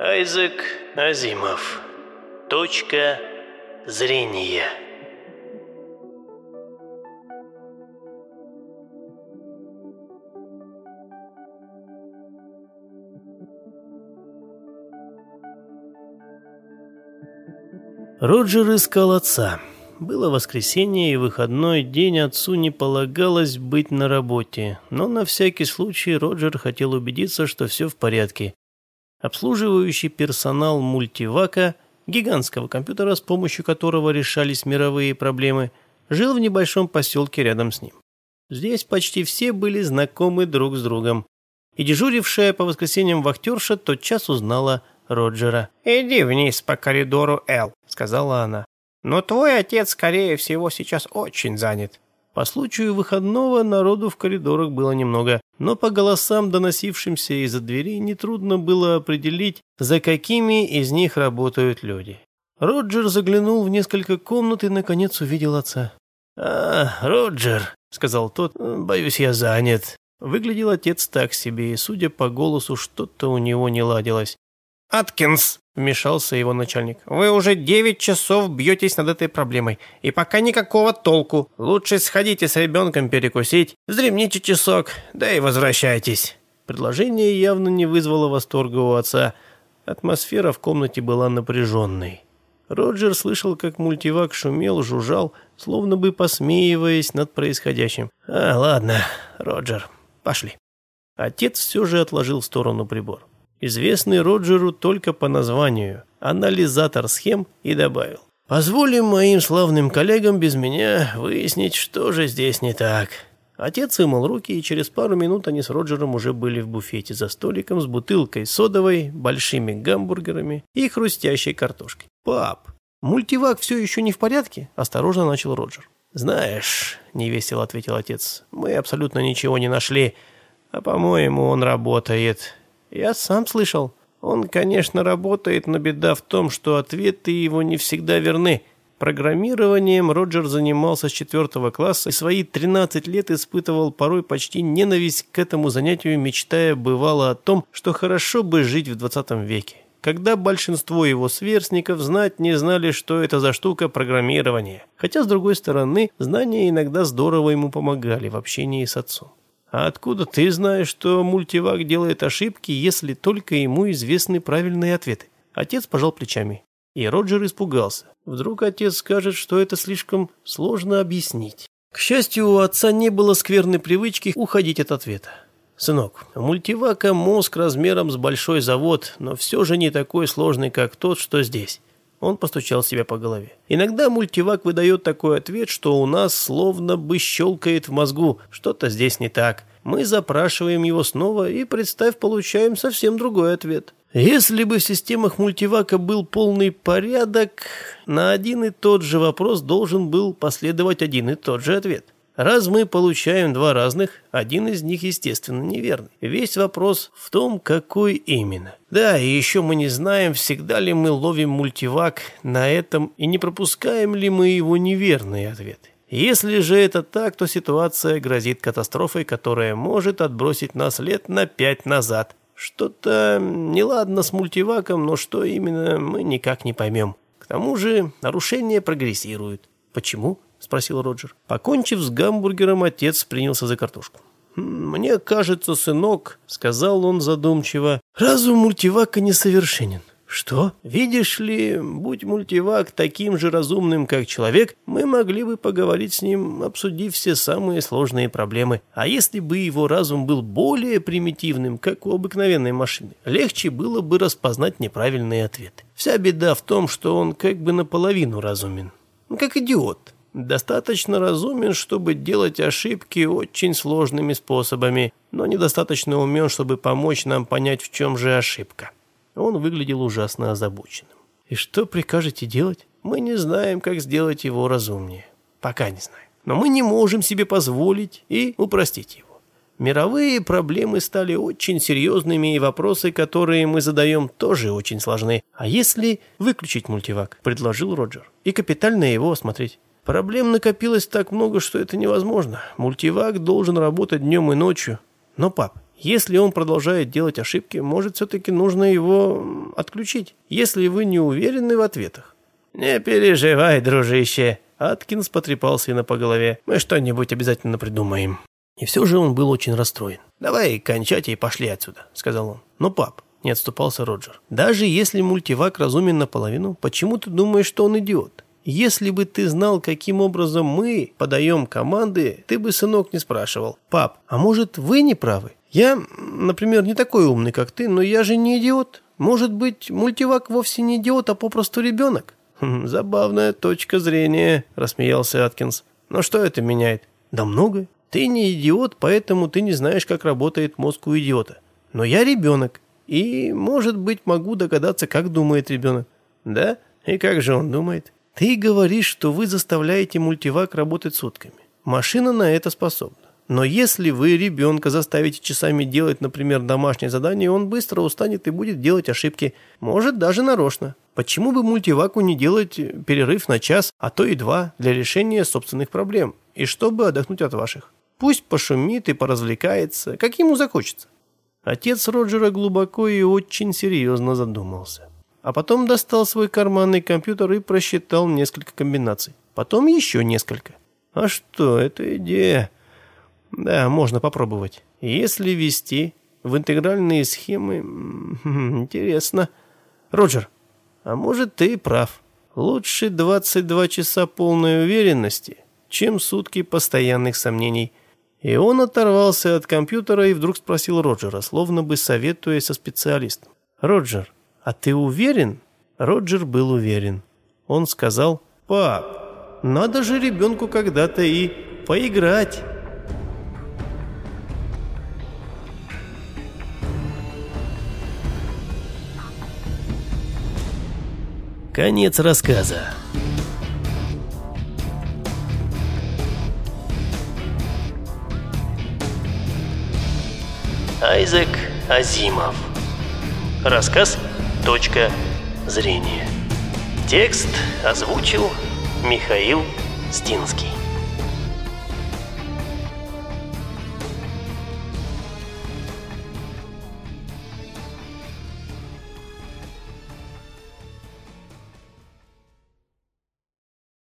Айзек Азимов. Точка зрения. Роджер искал отца. Было воскресенье и выходной день, отцу не полагалось быть на работе, но на всякий случай Роджер хотел убедиться, что все в порядке. Обслуживающий персонал мультивака, гигантского компьютера, с помощью которого решались мировые проблемы, жил в небольшом поселке рядом с ним. Здесь почти все были знакомы друг с другом. И дежурившая по воскресеньям вахтерша тотчас узнала Роджера. «Иди вниз по коридору, Эл», — сказала она. Но твой отец, скорее всего, сейчас очень занят. По случаю выходного народу в коридорах было немного, но по голосам, доносившимся из-за дверей, нетрудно было определить, за какими из них работают люди. Роджер заглянул в несколько комнат и, наконец, увидел отца. «А, Роджер», — сказал тот, — «боюсь, я занят». Выглядел отец так себе, и, судя по голосу, что-то у него не ладилось. «Аткинс», — вмешался его начальник, — «вы уже девять часов бьетесь над этой проблемой, и пока никакого толку. Лучше сходите с ребенком перекусить, вздремните часок, да и возвращайтесь». Предложение явно не вызвало восторга у отца. Атмосфера в комнате была напряженной. Роджер слышал, как мультивак шумел, жужжал, словно бы посмеиваясь над происходящим. «А, ладно, Роджер, пошли». Отец все же отложил в сторону прибор известный Роджеру только по названию, анализатор схем, и добавил. «Позволим моим славным коллегам без меня выяснить, что же здесь не так». Отец вымыл руки, и через пару минут они с Роджером уже были в буфете за столиком с бутылкой содовой, большими гамбургерами и хрустящей картошкой. «Пап, мультивак все еще не в порядке?» – осторожно начал Роджер. «Знаешь», – невесело ответил отец, – «мы абсолютно ничего не нашли, а, по-моему, он работает. Я сам слышал. Он, конечно, работает, но беда в том, что ответы его не всегда верны. Программированием Роджер занимался с четвертого класса и свои 13 лет испытывал порой почти ненависть к этому занятию, мечтая бывало о том, что хорошо бы жить в 20 веке, когда большинство его сверстников знать не знали, что это за штука программирования. Хотя, с другой стороны, знания иногда здорово ему помогали в общении с отцом. А откуда ты знаешь, что мультивак делает ошибки, если только ему известны правильные ответы? Отец пожал плечами. И Роджер испугался. Вдруг отец скажет, что это слишком сложно объяснить. К счастью, у отца не было скверной привычки уходить от ответа. «Сынок, у мультивака мозг размером с большой завод, но все же не такой сложный, как тот, что здесь». Он постучал себя по голове. Иногда мультивак выдает такой ответ, что у нас словно бы щелкает в мозгу. Что-то здесь не так. Мы запрашиваем его снова и, представь, получаем совсем другой ответ. Если бы в системах мультивака был полный порядок, на один и тот же вопрос должен был последовать один и тот же ответ. Раз мы получаем два разных, один из них, естественно, неверный. Весь вопрос в том, какой именно. Да, и еще мы не знаем, всегда ли мы ловим мультивак на этом и не пропускаем ли мы его неверные ответы. Если же это так, то ситуация грозит катастрофой, которая может отбросить нас лет на пять назад. Что-то неладно с мультиваком, но что именно, мы никак не поймем. К тому же нарушения прогрессируют. Почему? — спросил Роджер. Покончив с гамбургером, отец принялся за картошку. «Хм, «Мне кажется, сынок», — сказал он задумчиво, — «разум мультивака несовершенен». «Что? Видишь ли, будь мультивак таким же разумным, как человек, мы могли бы поговорить с ним, обсудив все самые сложные проблемы. А если бы его разум был более примитивным, как у обыкновенной машины, легче было бы распознать неправильные ответы. Вся беда в том, что он как бы наполовину разумен. Как идиот» достаточно разумен, чтобы делать ошибки очень сложными способами, но недостаточно умен, чтобы помочь нам понять, в чем же ошибка. Он выглядел ужасно озабоченным. И что прикажете делать? Мы не знаем, как сделать его разумнее. Пока не знаем. Но мы не можем себе позволить и упростить его. Мировые проблемы стали очень серьезными, и вопросы, которые мы задаем, тоже очень сложны. А если выключить мультивак, предложил Роджер, и капитально его осмотреть? Проблем накопилось так много, что это невозможно. Мультивак должен работать днем и ночью. Но, пап, Если он продолжает делать ошибки, может, все-таки нужно его отключить, если вы не уверены в ответах. «Не переживай, дружище», — Аткинс потрепал сына по голове. «Мы что-нибудь обязательно придумаем». И все же он был очень расстроен. «Давай кончать и пошли отсюда», — сказал он. «Ну, пап», — не отступался Роджер. «Даже если мультивак разумен наполовину, почему ты думаешь, что он идиот? Если бы ты знал, каким образом мы подаем команды, ты бы, сынок, не спрашивал. Пап, а может, вы не правы? Я, например, не такой умный, как ты, но я же не идиот. Может быть, мультивак вовсе не идиот, а попросту ребенок? Хм, забавная точка зрения, рассмеялся Аткинс. Но что это меняет? Да много. Ты не идиот, поэтому ты не знаешь, как работает мозг у идиота. Но я ребенок, и, может быть, могу догадаться, как думает ребенок. Да? И как же он думает? Ты говоришь, что вы заставляете мультивак работать сутками. Машина на это способна. Но если вы ребенка заставите часами делать, например, домашнее задание, он быстро устанет и будет делать ошибки. Может, даже нарочно. Почему бы мультиваку не делать перерыв на час, а то и два, для решения собственных проблем, и чтобы отдохнуть от ваших? Пусть пошумит и поразвлекается, как ему захочется. Отец Роджера глубоко и очень серьезно задумался. А потом достал свой карманный компьютер и просчитал несколько комбинаций. Потом еще несколько. А что, это идея. Да, можно попробовать. Если ввести в интегральные схемы... Интересно. Роджер, а может ты прав. Лучше 22 часа полной уверенности, чем сутки постоянных сомнений – и он оторвался от компьютера и вдруг спросил Роджера, словно бы советуясь со специалистом. «Роджер, а ты уверен?» Роджер был уверен. Он сказал, «Пап, надо же ребенку когда-то и поиграть». Конец рассказа. Айзек Азимов. Рассказ «Точка зрения». Текст озвучил Михаил Стинский.